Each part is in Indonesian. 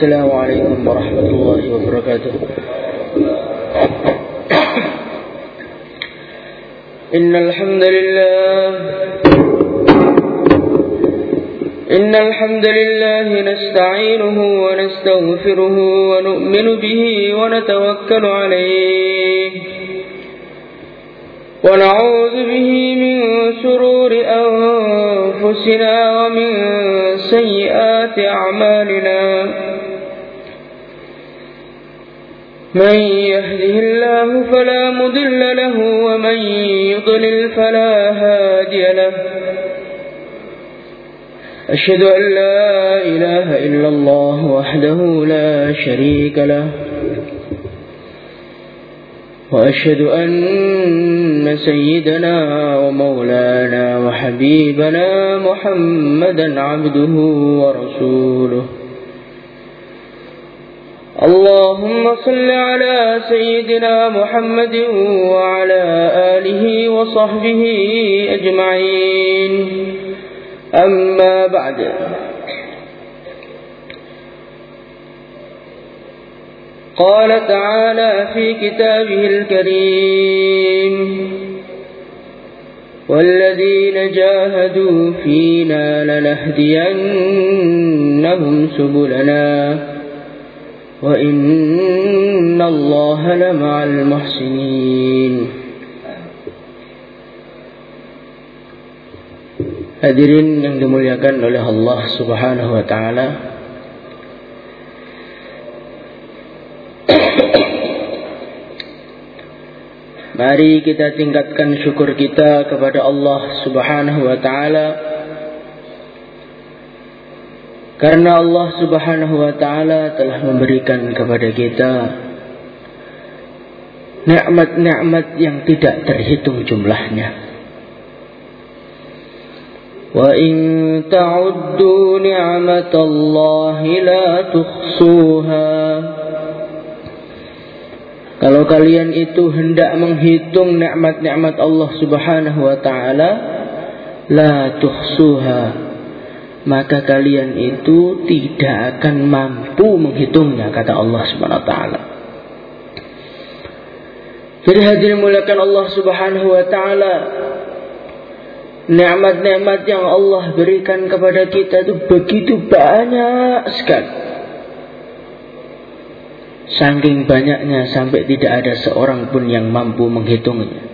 السلام عليكم ورحمة الله وبركاته. إن الحمد لله إن الحمد لله نستعينه ونستغفره ونؤمن به ونتوكل عليه. ونعوذ به من شرور أنفسنا ومن سيئات أعمالنا. من يهده الله فلا مضل له ومن يضلل فلا هادي له. أشهد أن لا إله إلا الله وحده لا شريك له. وأشهد أن سيدنا ومولانا وحبيبنا محمدا عبده ورسوله. اللهم صل على سيدنا محمد وعلى آله وصحبه أجمعين. أما بعد. قال تعالى في كتابه الكريم والذين جاهدوا فينا لنهدينهم سبلنا. وإن الله لمع المحسنين Hadirin yang dimuliakan oleh Allah Subhanahu wa taala. Mari kita tingkatkan syukur kita kepada Allah Subhanahu wa taala. karena Allah Subhanahu wa taala telah memberikan kepada kita nikmat-nikmat yang tidak terhitung jumlahnya. Wa in ta'uddu ni'matallahi la tuhsuha. Kalau kalian itu hendak menghitung nikmat-nikmat Allah Subhanahu wa taala, la tuhsuha maka kalian itu tidak akan mampu menghitungnya kata Allah Subhanahu wa taala. Jadi hadirin muliakan Allah Subhanahu wa taala, nikmat-nikmat yang Allah berikan kepada kita itu begitu banyak sekali. Saking banyaknya sampai tidak ada seorang pun yang mampu menghitungnya.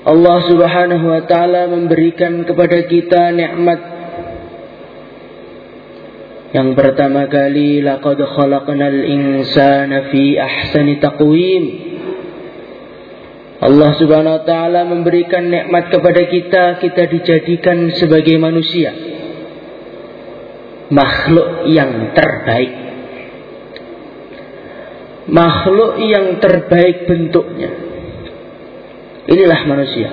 Allah Subhanahu wa taala memberikan kepada kita nikmat yang pertama kali laqad khalaqnal insana fi ahsani taqwim. Allah Subhanahu wa taala memberikan nikmat kepada kita, kita dijadikan sebagai manusia. Makhluk yang terbaik makhluk yang terbaik bentuknya. Inilah manusia.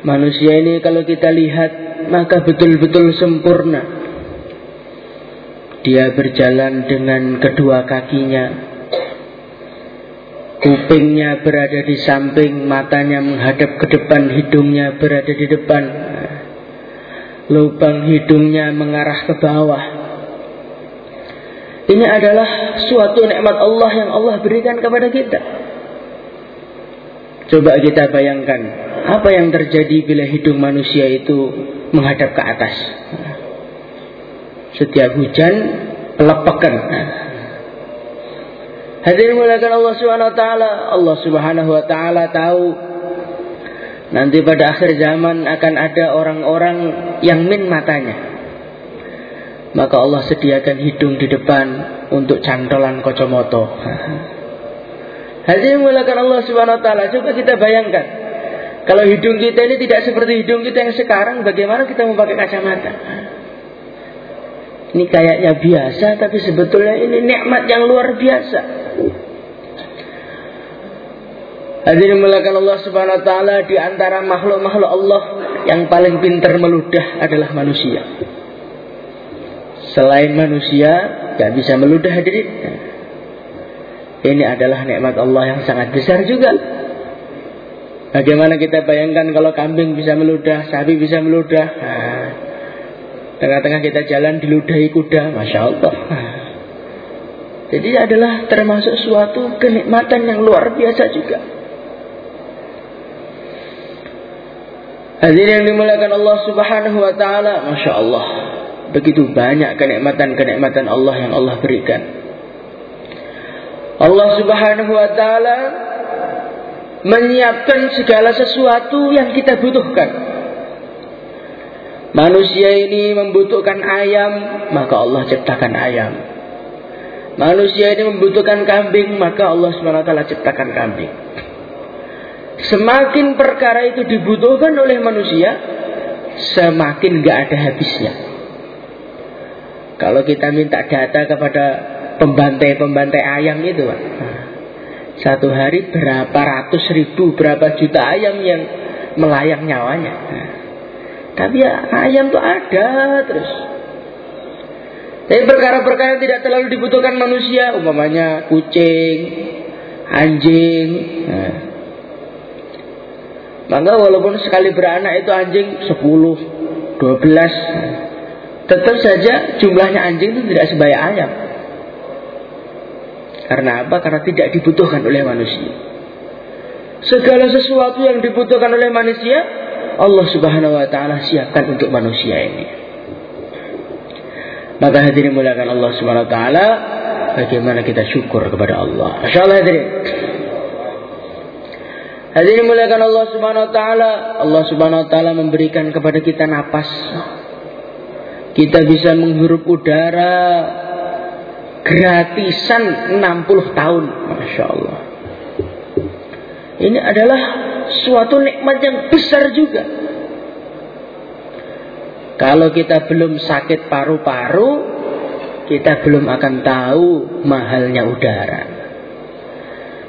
Manusia ini kalau kita lihat maka betul-betul sempurna. Dia berjalan dengan kedua kakinya. Kupingnya berada di samping, matanya menghadap ke depan, hidungnya berada di depan. Lubang hidungnya mengarah ke bawah ini adalah suatu nikmat Allah yang Allah berikan kepada kita. Coba kita bayangkan apa yang terjadi bila hidung manusia itu menghadap ke atas. Setiap hujan pelepakan. Hadirin mulakan Allah Subhanahu wa taala, Allah Subhanahu wa taala tahu nanti pada akhir zaman akan ada orang-orang yang min matanya maka Allah sediakan hidung di depan untuk cantolan kocomoto. Hadirin mulakan Allah Subhanahu wa taala. Coba kita bayangkan. Kalau hidung kita ini tidak seperti hidung kita yang sekarang, bagaimana kita mau pakai kacamata? Ini kayaknya biasa, tapi sebetulnya ini nikmat yang luar biasa. Hadirin mulakan Allah Subhanahu wa taala di antara makhluk-makhluk Allah yang paling pintar meludah adalah manusia. Selain manusia gak bisa meludah hadirin. Ini adalah nikmat Allah yang sangat besar juga. Bagaimana kita bayangkan kalau kambing bisa meludah, sapi bisa meludah. Tengah-tengah kita jalan diludahi kuda, masya Allah. Jadi adalah termasuk suatu kenikmatan yang luar biasa juga. Hadirin yang dimuliakan Allah Subhanahu wa taala, Masya Allah. Begitu banyak kenikmatan-kenikmatan Allah yang Allah berikan. Allah Subhanahu wa taala menyiapkan segala sesuatu yang kita butuhkan. Manusia ini membutuhkan ayam, maka Allah ciptakan ayam. Manusia ini membutuhkan kambing, maka Allah SWT ciptakan kambing. Semakin perkara itu dibutuhkan oleh manusia, semakin gak ada habisnya. Kalau kita minta data kepada pembantai-pembantai ayam itu, Pak. Satu hari berapa ratus ribu, berapa juta ayam yang melayang nyawanya. tapi ya ayam tuh ada terus. Tapi perkara-perkara yang tidak terlalu dibutuhkan manusia, umpamanya kucing, anjing. Nah. Maka walaupun sekali beranak itu anjing 10, 12, tetap saja jumlahnya anjing itu tidak sebaya ayam. Karena apa? Karena tidak dibutuhkan oleh manusia. Segala sesuatu yang dibutuhkan oleh manusia, Allah Subhanahu wa taala siapkan untuk manusia ini. Maka hadirin mulakan Allah Subhanahu wa taala, bagaimana kita syukur kepada Allah. Masyaallah hadirin. Hadirin mulakan Allah Subhanahu wa taala, Allah Subhanahu wa taala memberikan kepada kita napas. Kita bisa menghirup udara gratisan 60 tahun. Masya Allah. Ini adalah suatu nikmat yang besar juga. Kalau kita belum sakit paru-paru, kita belum akan tahu mahalnya udara.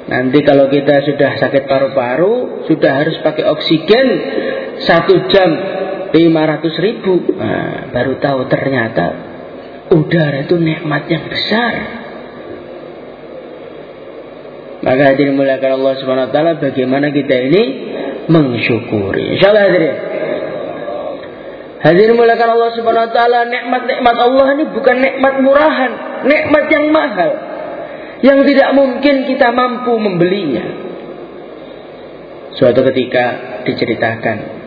Nanti kalau kita sudah sakit paru-paru, sudah harus pakai oksigen satu jam 500 ribu. Nah, baru tahu ternyata udara itu nikmat yang besar. Maka hadirin muliakan Allah Subhanahu wa taala bagaimana kita ini mensyukuri. Insyaallah hadirin. Hadirin mulakan Allah Subhanahu wa taala, nikmat-nikmat Allah ini bukan nikmat murahan, nikmat yang mahal. Yang tidak mungkin kita mampu membelinya. Suatu ketika diceritakan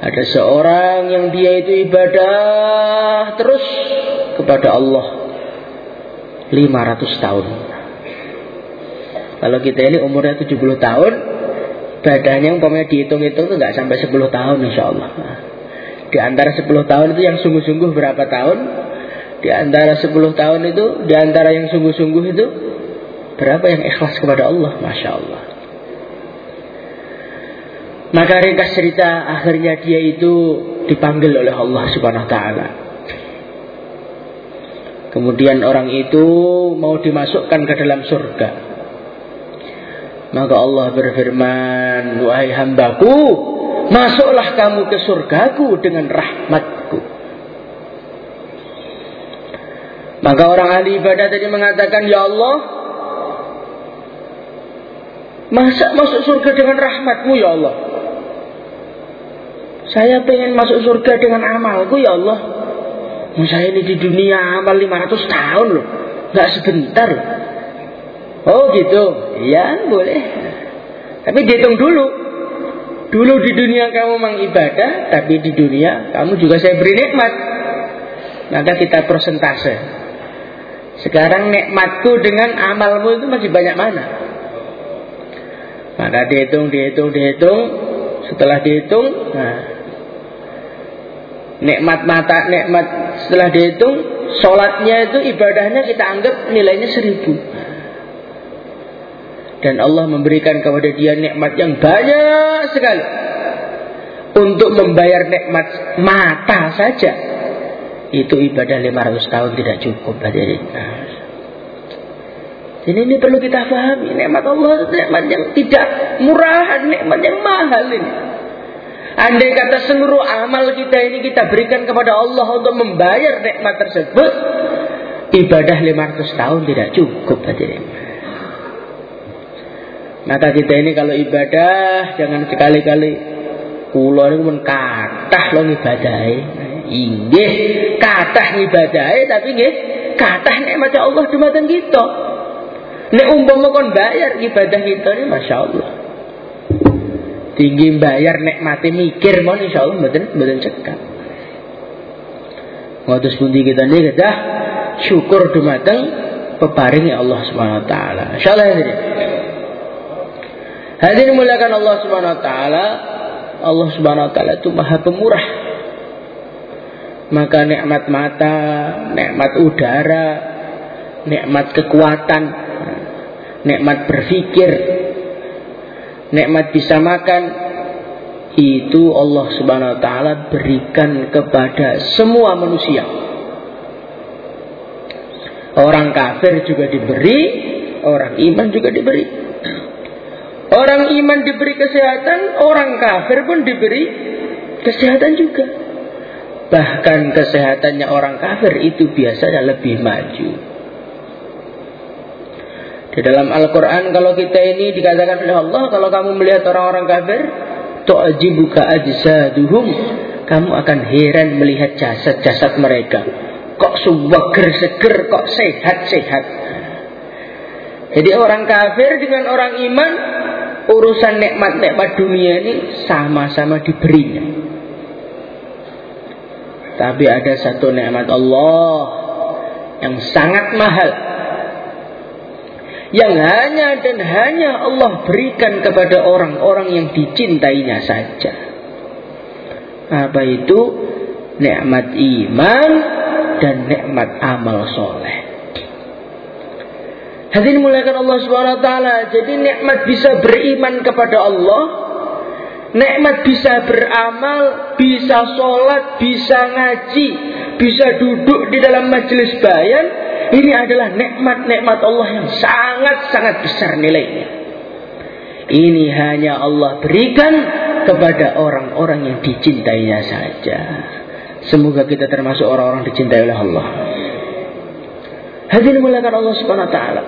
ada seorang yang dia itu ibadah terus kepada Allah 500 tahun. Kalau kita ini umurnya 70 tahun, badannya umpamanya dihitung-hitung itu nggak sampai 10 tahun insya Allah. Di antara 10 tahun itu yang sungguh-sungguh berapa tahun? Di antara 10 tahun itu, di antara yang sungguh-sungguh itu, berapa yang ikhlas kepada Allah? Masya Allah. Maka ringkas cerita akhirnya dia itu dipanggil oleh Allah Subhanahu wa taala. Kemudian orang itu mau dimasukkan ke dalam surga. Maka Allah berfirman, "Wahai hambaku, Masuklah kamu ke surgaku dengan rahmatku. Maka orang ahli ibadah tadi mengatakan, Ya Allah, masa masuk surga dengan rahmatmu ya Allah? Saya pengen masuk surga dengan amalku ya Allah. Saya ini di dunia amal 500 tahun loh. Gak sebentar. Oh gitu. Ya boleh. Tapi dihitung dulu. Dulu di dunia kamu mengibadah, tapi di dunia kamu juga saya beri nikmat. Maka kita persentase. Sekarang nikmatku dengan amalmu itu masih banyak mana? Maka dihitung, dihitung, dihitung. Setelah dihitung, nah, nikmat mata, nikmat setelah dihitung, sholatnya itu ibadahnya kita anggap nilainya seribu. Dan Allah memberikan kepada dia nikmat yang banyak sekali. Untuk membayar nikmat mata saja itu ibadah 500 tahun tidak cukup hadirin. Jadi ini perlu kita pahami nikmat Allah itu nikmat yang tidak murah nikmat yang mahal ini Andai kata seluruh amal kita ini kita berikan kepada Allah untuk membayar nikmat tersebut ibadah 500 tahun tidak cukup hadirin Maka kita ini kalau ibadah jangan sekali-kali kulo ini pun kathah lo ibadahe. Inggih, kathah ibadahe tapi nggih kathah nikmat Allah dumateng kita. Nek umpama kon bayar ibadah kita ini Masya Allah. Tinggi bayar nek mati mikir mon insyaallah mboten mboten cekak. Ngotos pundi kita nih kita syukur dumateng peparingi Allah Subhanahu wa taala. Insyaallah ini. Hadirin muliakan Allah Subhanahu wa taala. Allah Subhanahu wa taala itu Maha Pemurah. Maka nikmat mata, nikmat udara, nikmat kekuatan, nikmat berpikir, nikmat bisa makan itu Allah Subhanahu wa taala berikan kepada semua manusia. Orang kafir juga diberi, orang iman juga diberi. Orang iman diberi kesehatan, orang kafir pun diberi kesehatan juga. Bahkan kesehatannya orang kafir itu biasanya lebih maju. Di dalam Al-Quran kalau kita ini dikatakan oleh Allah, kalau kamu melihat orang-orang kafir, kamu akan heran melihat jasad-jasad mereka. Kok seger seger, kok sehat-sehat. Jadi orang kafir dengan orang iman urusan nikmat-nikmat dunia ini sama-sama diberinya. Tapi ada satu nikmat Allah yang sangat mahal. Yang hanya dan hanya Allah berikan kepada orang-orang yang dicintainya saja. Apa itu? Nikmat iman dan nikmat amal soleh. Hadirin muliakan Allah Subhanahu wa taala. Jadi nikmat bisa beriman kepada Allah, nikmat bisa beramal, bisa sholat, bisa ngaji, bisa duduk di dalam majelis bayan. Ini adalah nikmat-nikmat Allah yang sangat-sangat besar nilainya. Ini hanya Allah berikan kepada orang-orang yang dicintainya saja. Semoga kita termasuk orang-orang dicintai oleh Allah. Hadirin muliakan Allah Subhanahu wa taala.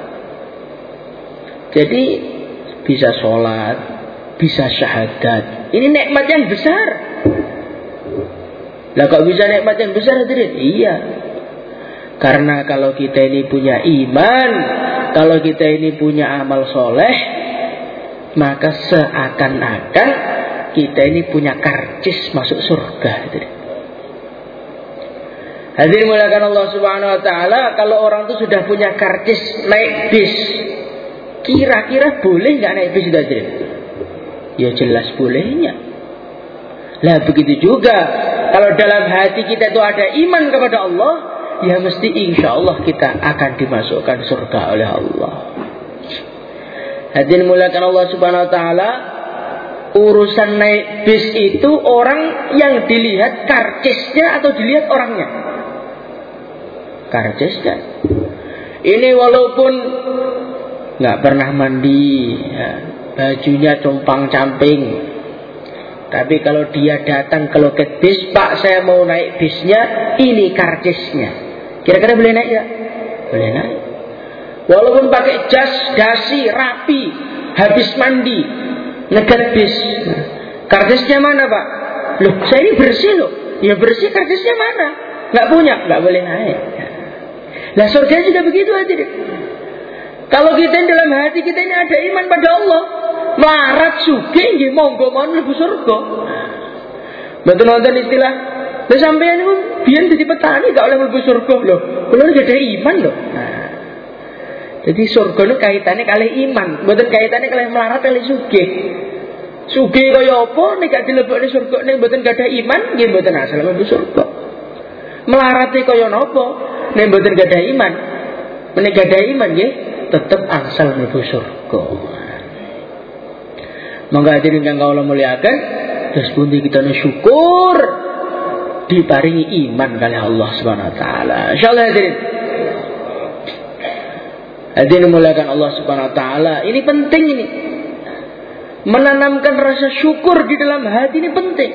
Jadi bisa sholat, bisa syahadat. Ini nikmat yang besar. Lah kok bisa nikmat yang besar hadirin? Iya. Karena kalau kita ini punya iman, kalau kita ini punya amal soleh, maka seakan-akan kita ini punya karcis masuk surga. Hadirin. Hadirin mulakan Allah Subhanahu wa taala, kalau orang itu sudah punya karcis naik bis, Kira-kira boleh nggak naik bis sudah Ya jelas bolehnya. Lah begitu juga kalau dalam hati kita itu ada iman kepada Allah, ya mesti insya Allah kita akan dimasukkan surga oleh Allah. Hadirin mulakan Allah Subhanahu Wa Taala, urusan naik bis itu orang yang dilihat karcisnya atau dilihat orangnya? Karcisnya. Ini walaupun nggak pernah mandi, ya, bajunya compang camping. Tapi kalau dia datang ke loket bis, Pak saya mau naik bisnya, ini karcisnya. Kira-kira boleh naik ya? Boleh naik. Walaupun pakai jas, dasi, rapi, habis mandi, negat bis. Karcisnya mana Pak? Loh, saya ini bersih loh. Ya bersih karcisnya mana? Nggak punya, nggak boleh naik. Nah surga juga begitu aja deh. Kalau kita dalam hati kita ini ada iman pada Allah, marat suge nggih monggo mau mlebu surga. Betul nonton istilah Lah sampeyan niku biyen dadi petani gak oleh mlebu surga lho. Kulo ada iman lho. Nah, jadi surga itu kaitannya kali iman, bukan kaitannya kali melarat kali suge. Suge kaya apa nek gak dilebokne surga nek mboten gak ada iman nggih mboten asal mlebu surga. Melarate kaya nek mboten gak ada iman. Nek gak ada iman nggih tetap angsal mlebu surga. Monggo hadirin kang kawula muliakan, terus pundi kita syukur diparingi iman kali Allah Subhanahu wa taala. Insyaallah hadirin. Hadirin muliakan Allah Subhanahu wa taala. Ini penting ini. Menanamkan rasa syukur di dalam hati ini penting.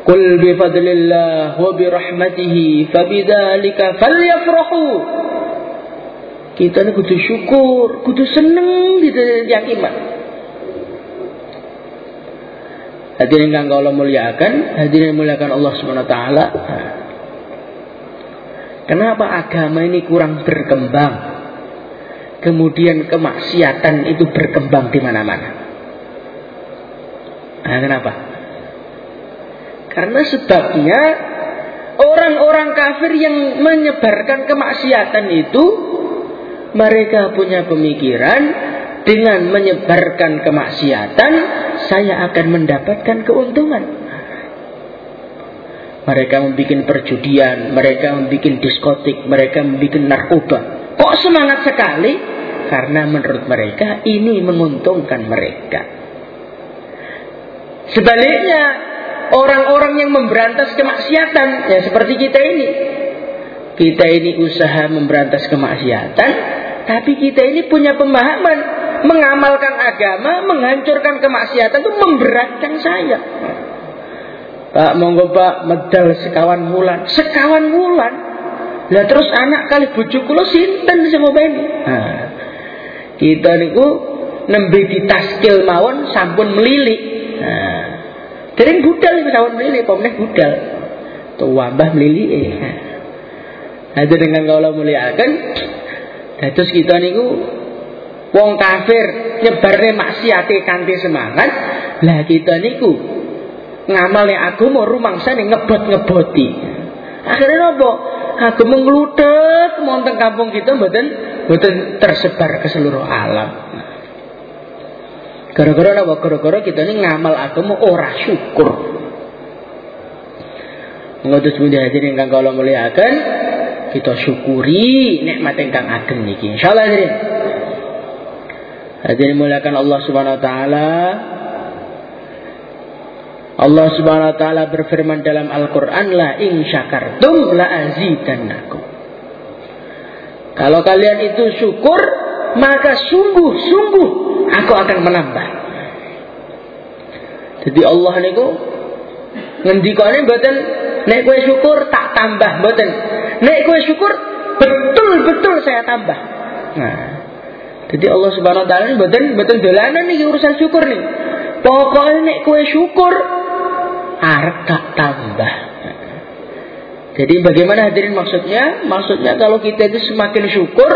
Qul bi fadlillah wa bi rahmatihi fabidzalika falyafrahu. Kita ini kudu syukur, kudu seneng di yang iman. Hadirin yang Allah muliakan, hadirin muliakan Allah Subhanahu wa taala. Kenapa agama ini kurang berkembang? Kemudian kemaksiatan itu berkembang di mana-mana. Nah, kenapa? Karena sebabnya orang-orang kafir yang menyebarkan kemaksiatan itu mereka punya pemikiran dengan menyebarkan kemaksiatan saya akan mendapatkan keuntungan. Mereka membuat perjudian, mereka membuat diskotik, mereka membuat narkoba. Kok semangat sekali? Karena menurut mereka ini menguntungkan mereka. Sebaliknya, orang-orang yang memberantas kemaksiatan, ya seperti kita ini. Kita ini usaha memberantas kemaksiatan, tapi kita ini punya pemahaman mengamalkan agama, menghancurkan kemaksiatan itu memberatkan saya. Pak monggo Pak medal sekawan bulan, sekawan bulan. Lah terus anak kali bojo kula sinten sing ngopeni? Nah, kita niku nembe ditaskil mawon sampun melilik. Nah, Dereng budal iku sampun melilik, apa meneh budal. Tua mbah mlilike. Nah, dengan kalau muliakan, terus kita niku wong kafir nyebarne maksiate kanthi semangat. Lah kita niku ngamalne agama rumangsane ngebot-ngeboti. Akhirnya nopo? Agama nglutet wonten kampung kita mboten mboten tersebar ke seluruh alam. Gara-gara napa gara-gara kita ini ngamal agama ora syukur. Ngotos budi hadirin ingkang kula muliakan kita syukuri nikmat ingkang ageng niki. Insyaallah hadirin Hadirin muliakan Allah Subhanahu wa taala. Allah Subhanahu wa taala berfirman dalam Al-Qur'an la in syakartum la azidannakum. Kalau kalian itu syukur, maka sungguh-sungguh aku akan menambah. Jadi Allah niku ngendikane mboten nek kowe syukur tak tambah mboten. Nek kowe syukur betul-betul saya tambah. Nah, jadi Allah Subhanahu wa taala ini betul betul dolanan nih urusan syukur nih. Pokoknya nih kue syukur arep tak tambah. Jadi bagaimana hadirin maksudnya? Maksudnya kalau kita itu semakin syukur,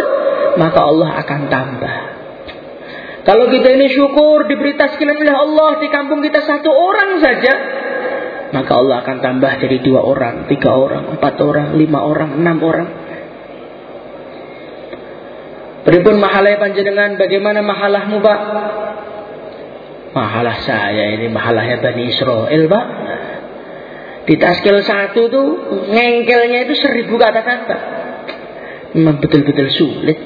maka Allah akan tambah. Kalau kita ini syukur diberi taskilan oleh Allah di kampung kita satu orang saja, maka Allah akan tambah jadi dua orang, tiga orang, empat orang, lima orang, enam orang. Beripun mahalai panjenengan bagaimana mahalahmu pak? Mahalah saya ini mahalahnya Bani Israel pak. Di taskil satu tuh ngengkelnya itu seribu kata-kata. Memang betul-betul sulit.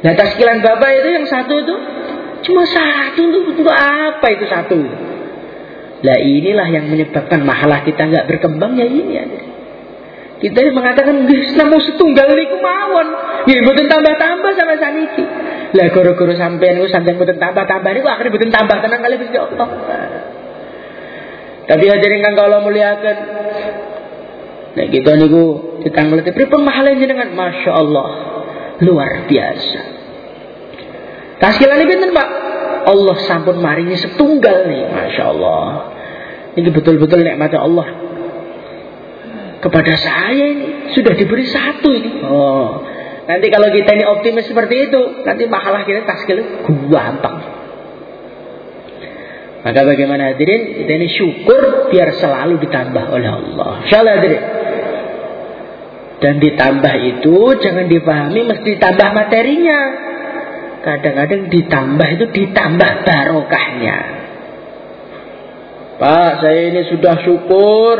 Nah taskilan bapak itu yang satu itu cuma satu tuh untuk apa itu satu? Lah inilah yang menyebabkan mahalah kita nggak berkembang ya ini ya. Kita mengatakan nggih namu setunggal niku mawon. Nggih mboten tambah-tambah sama saniki. Lah guru-guru sampean niku sampean mboten tambah-tambah niku akhirnya mboten tambah tenang kali Gusti Allah. Tapi hadirin kang kula muliakan. Nah kita niku ditanggleti pripun mahale jenengan Masya Allah luar biasa. Taskilan pinten Pak? Allah sampun maringi setunggal nih, Masya Allah. Ini betul-betul nikmat Allah kepada saya ini sudah diberi satu ini. Oh, nanti kalau kita ini optimis seperti itu, nanti mahalah kita taskil gampang. Maka bagaimana hadirin? Kita ini syukur biar selalu ditambah oleh Allah. Insyaallah hadirin. Dan ditambah itu jangan dipahami mesti ditambah materinya. Kadang-kadang ditambah itu ditambah barokahnya. Pak, saya ini sudah syukur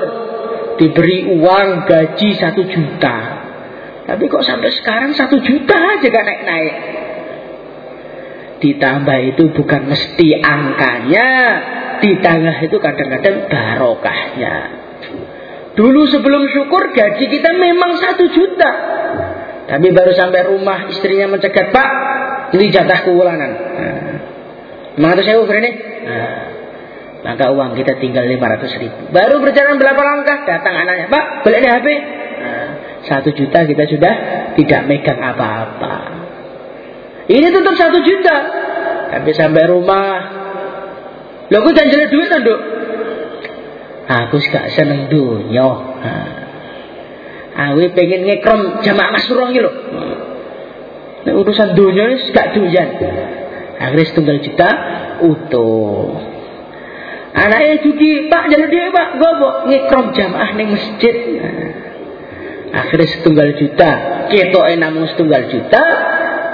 diberi uang gaji satu juta. Tapi kok sampai sekarang satu juta aja gak naik-naik. Ditambah itu bukan mesti angkanya. Ditambah itu kadang-kadang barokahnya. Dulu sebelum syukur gaji kita memang satu juta. Tapi baru sampai rumah istrinya mencegat, Pak, ini jatah keulangan. Nah, saya ukur ini. Nah, maka uang kita tinggal 500 ribu. Baru berjalan berapa langkah, datang anaknya. Pak, beli HP. Nah, satu juta kita sudah tidak megang apa-apa. Ini tetap satu juta. Tapi sampai rumah, Lho aku janjane duit Nduk? Aku gak seneng dunya. Awe pengen ngekrom jamaah iki lho. Nek urusan dunya wis gak doyan. Akhirnya setunggal juta utuh. Anaknya juga Pak jadi dia Pak, gobo ngekrom jamaah ning masjid. Akhirnya setunggal juta, ketoke namung setunggal juta,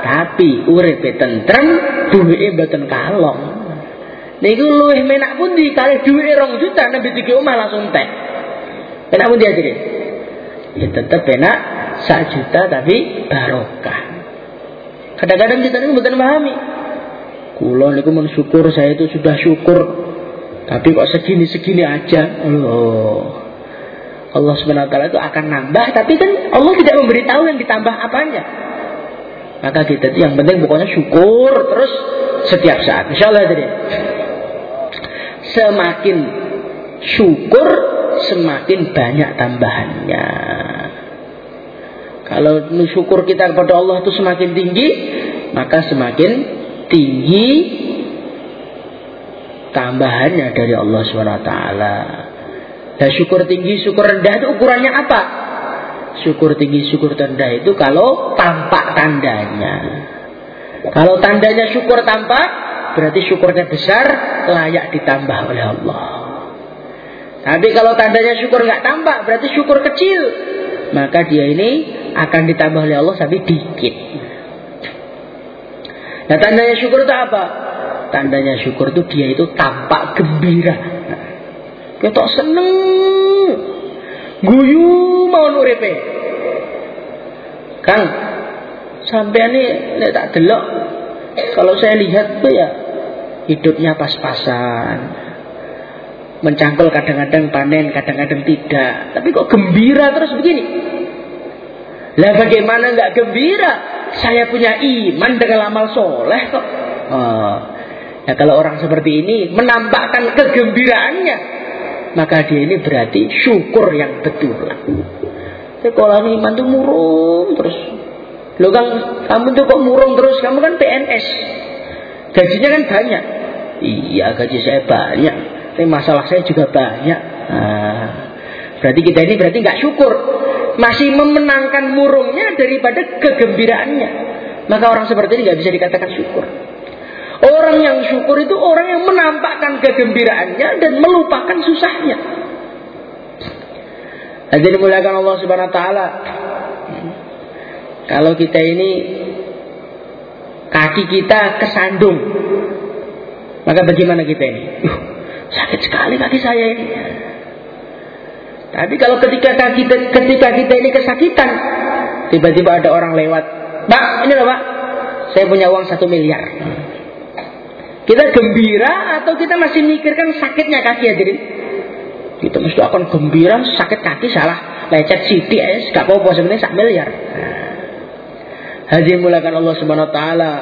tapi uripe tentrem, duwike mboten kalong. Niku luwih menak pundi kalih duwike rong juta nembe tiga omah langsung tek. Penak pundi aja Ya tetep penak sak juta tapi barokah. Kadang-kadang kita ini bukan memahami. Kulo niku mensyukur saya itu sudah syukur. Tapi kok segini-segini aja. Oh. Allah SWT itu akan nambah, tapi kan Allah tidak memberitahu yang ditambah apanya. Maka kita itu yang penting pokoknya syukur terus setiap saat. Insya Allah jadi. Semakin syukur, semakin banyak tambahannya. Kalau syukur kita kepada Allah itu semakin tinggi, maka semakin tinggi tambahannya dari Allah SWT. Dan syukur tinggi, syukur rendah itu ukurannya apa? Syukur tinggi, syukur rendah itu kalau tampak tandanya. Kalau tandanya syukur tampak, berarti syukurnya besar, layak ditambah oleh Allah. Tapi kalau tandanya syukur nggak tampak, berarti syukur kecil. Maka dia ini akan ditambah oleh Allah tapi dikit. Nah tandanya syukur itu apa? Tandanya syukur itu dia itu tampak gembira. Ketok seneng. Guyu mau nuripe. Kang, sampai ini nek tak delok kalau saya lihat tuh ya hidupnya pas-pasan. Mencangkul kadang-kadang panen, kadang-kadang tidak. Tapi kok gembira terus begini? Lah bagaimana nggak gembira? Saya punya iman dengan amal soleh kok. Oh. Ya kalau orang seperti ini menampakkan kegembiraannya, maka dia ini berarti syukur yang betul. Sekolah iman tuh murung terus. Lo kan kamu tuh kok murung terus? Kamu kan PNS. Gajinya kan banyak. Iya gaji saya banyak. Tapi masalah saya juga banyak. Nah, berarti kita ini berarti nggak syukur. Masih memenangkan murungnya daripada kegembiraannya. Maka orang seperti ini nggak bisa dikatakan syukur. Orang yang syukur itu orang yang menampakkan kegembiraannya dan melupakan susahnya. Jadi dimuliakan Allah Subhanahu wa taala. Kalau kita ini kaki kita kesandung, maka bagaimana kita ini? Uh, sakit sekali kaki saya ini. Tapi kalau ketika kita ketika kita ini kesakitan, tiba-tiba ada orang lewat, Pak, ini loh Pak, saya punya uang satu miliar. Kita gembira atau kita masih mikirkan sakitnya kaki hadirin? Kita mesti akan gembira, sakit kaki salah, lecet siti ya, gak apa-apa sebenarnya sak miliar. Nah, mulakan Allah Subhanahu wa taala.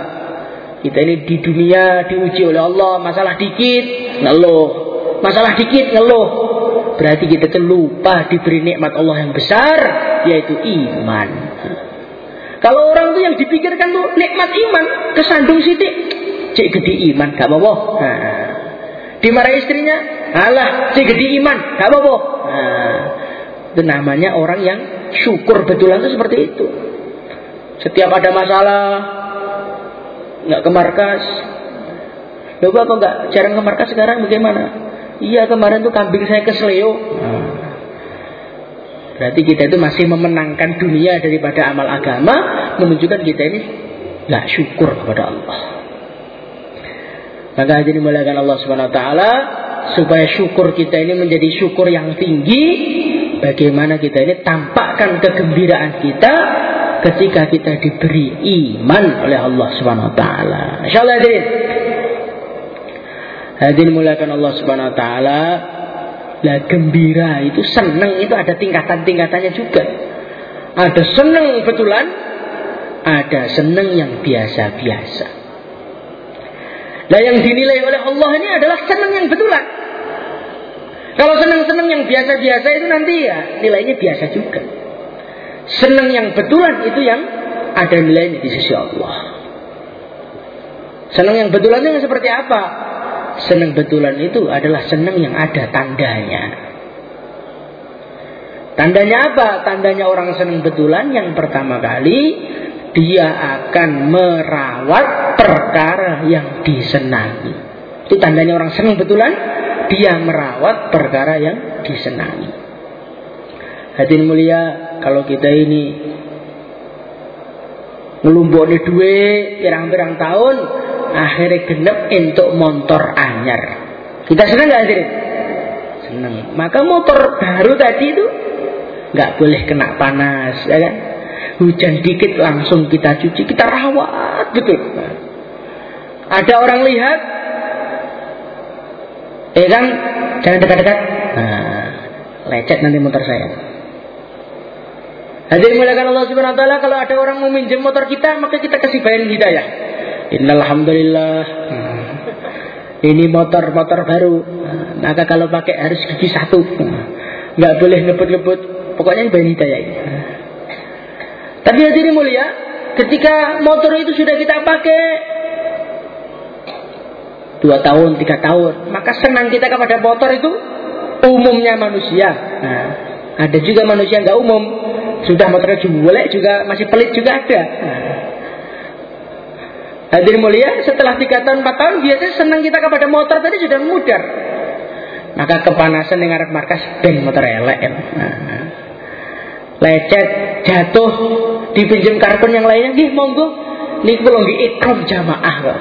Kita ini di dunia diuji oleh Allah, masalah dikit ngeluh, masalah dikit ngeluh. Berarti kita itu lupa diberi nikmat Allah yang besar, yaitu iman. Kalau orang itu yang dipikirkan tuh nikmat iman, kesandung siti, cek gede iman, gak apa-apa. Nah, dimarahi istrinya, alah, cek gede iman, gak apa-apa. Nah, itu namanya orang yang syukur betulan itu seperti itu. Setiap ada masalah, nggak ke markas. Loh apa nggak jarang ke markas sekarang bagaimana? Iya kemarin tuh kambing saya kesleo. Nah, berarti kita itu masih memenangkan dunia daripada amal agama, menunjukkan kita ini nggak syukur kepada Allah. Maka hadirin dimuliakan Allah Subhanahu wa taala supaya syukur kita ini menjadi syukur yang tinggi, bagaimana kita ini tampakkan kegembiraan kita ketika kita diberi iman oleh Allah Subhanahu wa taala. Insyaallah hadirin. Hadirin muliakan Allah Subhanahu wa taala. Lah gembira itu senang itu ada tingkatan-tingkatannya juga. Ada senang betulan, ada senang yang biasa-biasa. Nah yang dinilai oleh Allah ini adalah senang yang betulan. Kalau senang-senang yang biasa-biasa itu nanti ya nilainya biasa juga. Senang yang betulan itu yang ada nilainya di sisi Allah. Senang yang betulan itu seperti apa? Senang betulan itu adalah senang yang ada tandanya. Tandanya apa? Tandanya orang senang betulan yang pertama kali dia akan merawat perkara yang disenangi. Itu tandanya orang senang betulan dia merawat perkara yang disenangi. Hadirin mulia, kalau kita ini ngelumboni duit pirang-pirang tahun, akhirnya genep untuk motor anyar. Kita senang nggak hadirin? Senang. Maka motor baru tadi itu nggak boleh kena panas, ya kan? Hujan dikit langsung kita cuci, kita rawat betul. Ada orang lihat, eh kan, jangan dekat-dekat. Nah, lecet nanti motor saya. Hadirin muliakan Allah Subhanahu wa taala kalau ada orang mau minjem motor kita maka kita kasih bayan hidayah. Innalhamdulillah. Hmm. Ini motor-motor baru. Maka kalau pakai harus gigi satu. Nggak boleh ngebut-ngebut. Pokoknya bayan hidayah. Tapi hadirin mulia, ketika motor itu sudah kita pakai dua tahun, tiga tahun, maka senang kita kepada motor itu umumnya manusia. Nah, ada juga manusia nggak umum, sudah motornya boleh juga masih pelit juga ada. Nah, Hadir mulia, setelah tiga tahun, empat tahun, biasanya senang kita kepada motor tadi sudah mudar. Maka kepanasan ngarep markas, ben motor elek. Nah, lecet, jatuh, dipinjam karpet yang lainnya, gih monggo, ini kalau nggih ikram jamaah kok.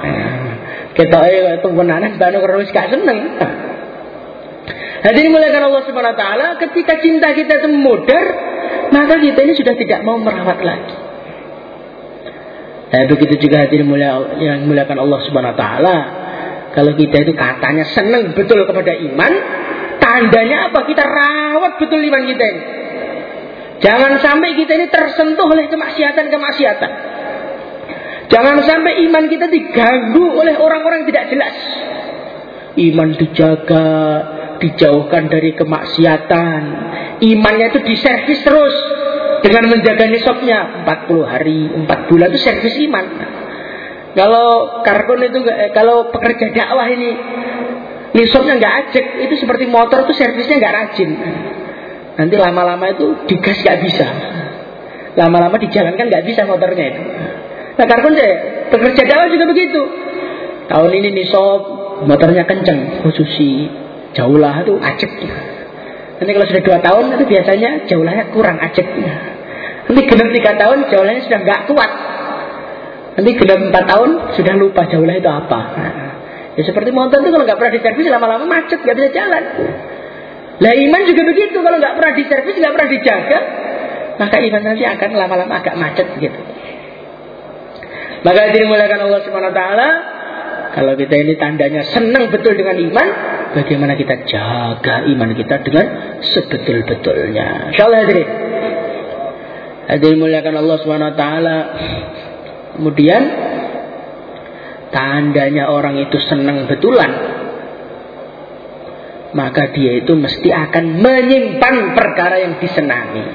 Kita eh itu benanan banu terus gak seneng. Hadirin muliakan Allah Subhanahu wa taala, ketika cinta kita itu maka kita ini sudah tidak mau merawat lagi. Nah, begitu juga hadirin mulia yang muliakan Allah Subhanahu wa taala. Kalau kita itu katanya senang betul kepada iman, tandanya apa? Kita rawat betul iman kita ini. Jangan sampai kita ini tersentuh oleh kemaksiatan-kemaksiatan. Jangan sampai iman kita diganggu oleh orang-orang tidak jelas. Iman dijaga, dijauhkan dari kemaksiatan. Imannya itu diservis terus dengan menjaga nisabnya 40 hari, 4 bulan itu servis iman. Kalau karbon itu eh, kalau pekerja dakwah ini nisabnya nggak ajak, itu seperti motor itu servisnya nggak rajin. Nanti lama-lama itu digas nggak bisa. Lama-lama dijalankan nggak bisa motornya itu. Nah karbon saya pekerja dakwah juga begitu. Tahun ini nisab motornya kenceng, khususi jauhlah itu ajak. Nanti kalau sudah dua tahun itu biasanya jauhlahnya kurang ajak. Nanti genap tiga tahun jauhlahnya sudah nggak kuat. Nanti genap empat tahun sudah lupa jauhlah itu apa. Nah, ya seperti motor itu kalau nggak pernah diservis lama-lama macet nggak bisa jalan. Lah iman juga begitu kalau nggak pernah diservis nggak pernah dijaga maka iman nanti akan lama-lama agak macet gitu. Maka dimulakan Allah Subhanahu Wa Taala kalau kita ini tandanya senang betul dengan iman, bagaimana kita jaga iman kita dengan sebetul-betulnya. Insyaallah hadirin. Hadirin muliakan Allah Subhanahu wa taala. Kemudian tandanya orang itu senang betulan maka dia itu mesti akan menyimpan perkara yang disenangi.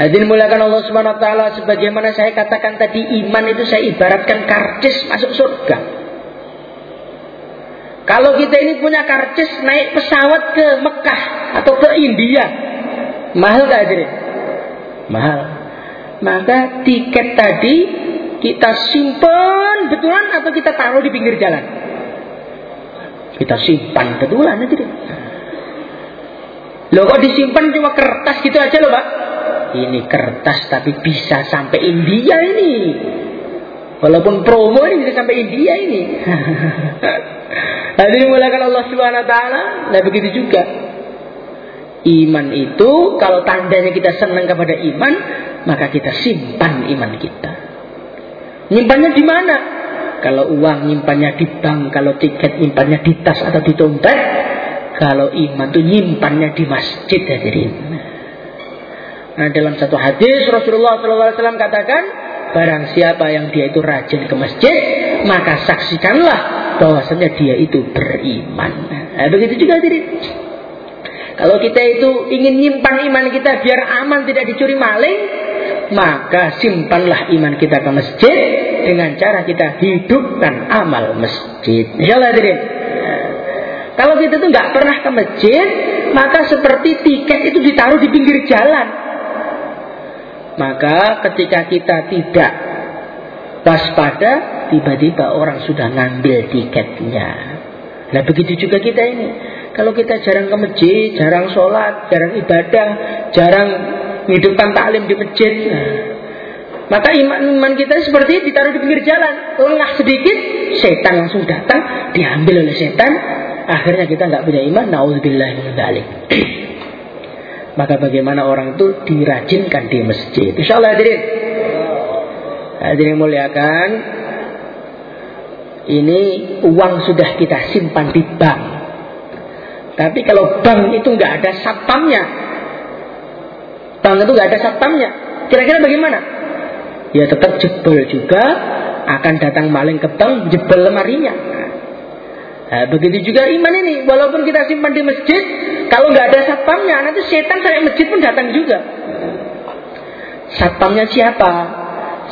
Hadirin muliakan Allah Subhanahu wa taala sebagaimana saya katakan tadi iman itu saya ibaratkan karcis masuk surga. Kalau kita ini punya karcis naik pesawat ke Mekah atau ke India, mahal gak hadirin? mahal. Maka tiket tadi kita simpan betulan atau kita taruh di pinggir jalan? Kita simpan betulan nanti deh. Loh kok disimpan cuma kertas gitu aja loh pak? Ini kertas tapi bisa sampai India ini. Walaupun promo ini bisa sampai India ini. Hadirin mulakan Allah Subhanahu wa taala. Nah begitu juga Iman itu kalau tandanya kita senang kepada iman, maka kita simpan iman kita. Nyimpannya di mana? Kalau uang nyimpannya di bank, kalau tiket nyimpannya di tas atau di dompet, kalau iman itu nyimpannya di masjid hadirin. Nah, dalam satu hadis Rasulullah SAW katakan, barang siapa yang dia itu rajin ke masjid, maka saksikanlah bahwasanya dia itu beriman. Nah, begitu juga hadirin. Kalau kita itu ingin nyimpan iman kita biar aman tidak dicuri maling, maka simpanlah iman kita ke masjid dengan cara kita hidupkan amal masjid. Insyaallah hadirin. Kalau kita itu nggak pernah ke masjid, maka seperti tiket itu ditaruh di pinggir jalan. Maka ketika kita tidak waspada, tiba-tiba orang sudah ngambil tiketnya. Nah begitu juga kita ini. Kalau kita jarang ke masjid, jarang sholat, jarang ibadah, jarang hidupkan taklim di masjid, nah, maka iman, iman kita seperti ditaruh di pinggir jalan, lengah sedikit, setan langsung datang, diambil oleh setan, akhirnya kita nggak punya iman, naudzubillah min Maka bagaimana orang itu dirajinkan di masjid. Insya Allah hadirin. Hadirin muliakan. Ini uang sudah kita simpan di bank. Tapi kalau bank itu nggak ada satpamnya, bank itu nggak ada satpamnya, kira-kira bagaimana? Ya tetap jebol juga, akan datang maling ke bank, jebol lemarinya. Nah, begitu juga iman ini, walaupun kita simpan di masjid, kalau nggak ada satpamnya, nanti setan sampai masjid pun datang juga. Satpamnya siapa?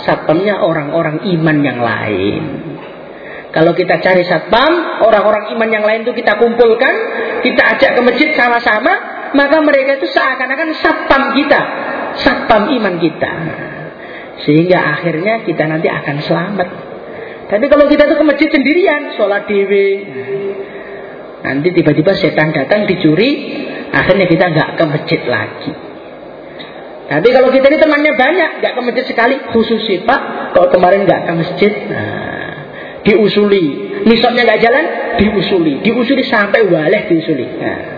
Satpamnya orang-orang iman yang lain. Kalau kita cari satpam, orang-orang iman yang lain itu kita kumpulkan, kita ajak ke masjid sama-sama, maka mereka itu seakan-akan satpam kita, satpam iman kita. Sehingga akhirnya kita nanti akan selamat. Tapi kalau kita tuh ke masjid sendirian, sholat dewi, nanti tiba-tiba setan datang dicuri, akhirnya kita nggak ke masjid lagi. Tapi kalau kita ini temannya banyak, nggak ke masjid sekali, khusus sih Pak, kalau kemarin nggak ke masjid, nah, diusuli. Nisabnya nggak jalan, diusuli. Diusuli sampai waleh diusuli. Nah.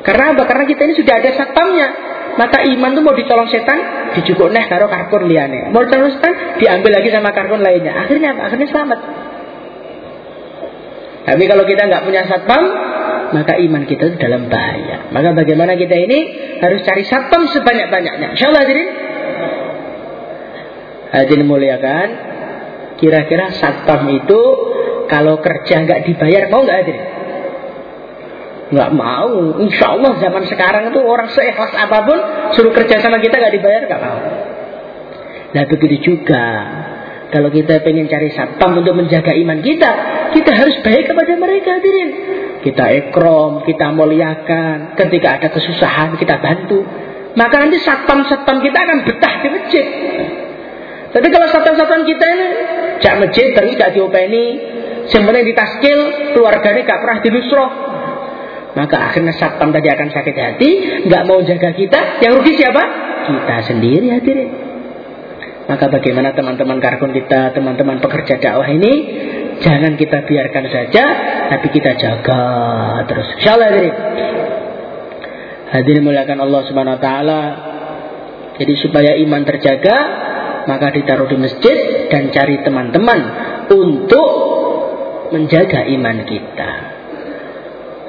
Karena apa? Karena kita ini sudah ada satpamnya. Maka iman itu mau dicolong setan, dijukuk neh karo karpun liane. Mau dicolong setan, diambil lagi sama karpun lainnya. Akhirnya apa? Akhirnya selamat. Tapi kalau kita nggak punya satpam, maka iman kita itu dalam bahaya. Maka bagaimana kita ini harus cari satpam sebanyak-banyaknya. Insya Allah hadirin. Hadirin muliakan. Kira-kira satpam itu kalau kerja nggak dibayar mau nggak hadir? Nggak mau. Insya Allah zaman sekarang itu orang seikhlas apa pun suruh kerja sama kita nggak dibayar nggak mau. Nah begitu juga kalau kita pengen cari satpam untuk menjaga iman kita, kita harus baik kepada mereka hadirin. Kita ekrom, kita muliakan. Ketika ada kesusahan, kita bantu. Maka nanti satpam-satpam kita akan betah di masjid. Tapi kalau satpam-satpam kita ini Jak masjid terus gak diopeni, sebenarnya ditaskil, keluarganya gak pernah dinusroh. Maka akhirnya satpam tadi akan sakit hati, nggak mau jaga kita. Yang rugi siapa? Kita sendiri hadirin. Maka bagaimana teman-teman karkun kita, teman-teman pekerja dakwah ini, jangan kita biarkan saja, tapi kita jaga terus. Insyaallah hadirin. Hadirin muliakan Allah Subhanahu wa taala. Jadi supaya iman terjaga, maka ditaruh di masjid dan cari teman-teman untuk menjaga iman kita.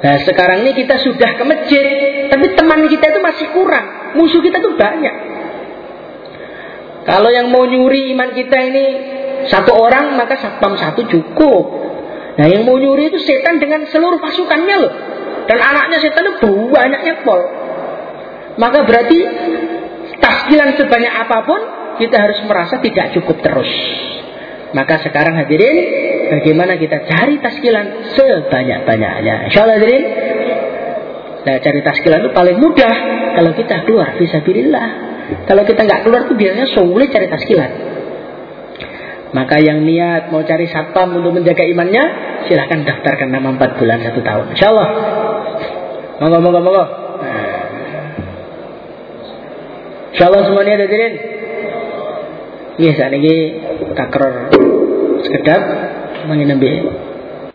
Nah sekarang ini kita sudah ke masjid, tapi teman kita itu masih kurang. Musuh kita itu banyak. Kalau yang mau nyuri iman kita ini satu orang, maka satpam satu cukup. Nah yang mau nyuri itu setan dengan seluruh pasukannya loh. Dan anaknya setan itu banyaknya pol. Maka berarti taskilan sebanyak apa pun kita harus merasa tidak cukup terus. Maka sekarang hadirin, bagaimana kita cari taskilan sebanyak-banyaknya. Insya Allah hadirin, nah, cari taskilan itu paling mudah kalau kita keluar visabilillah. Kalau kita nggak keluar itu biasanya sulit cari taskilan. Maka yang niat mau cari satpam untuk menjaga imannya, silahkan daftarkan nama 4 bulan satu tahun. Insya Allah. Monggo, monggo, monggo. Insya Allah semuanya hadirin. Iya, saat ini takror sekedap mga nabi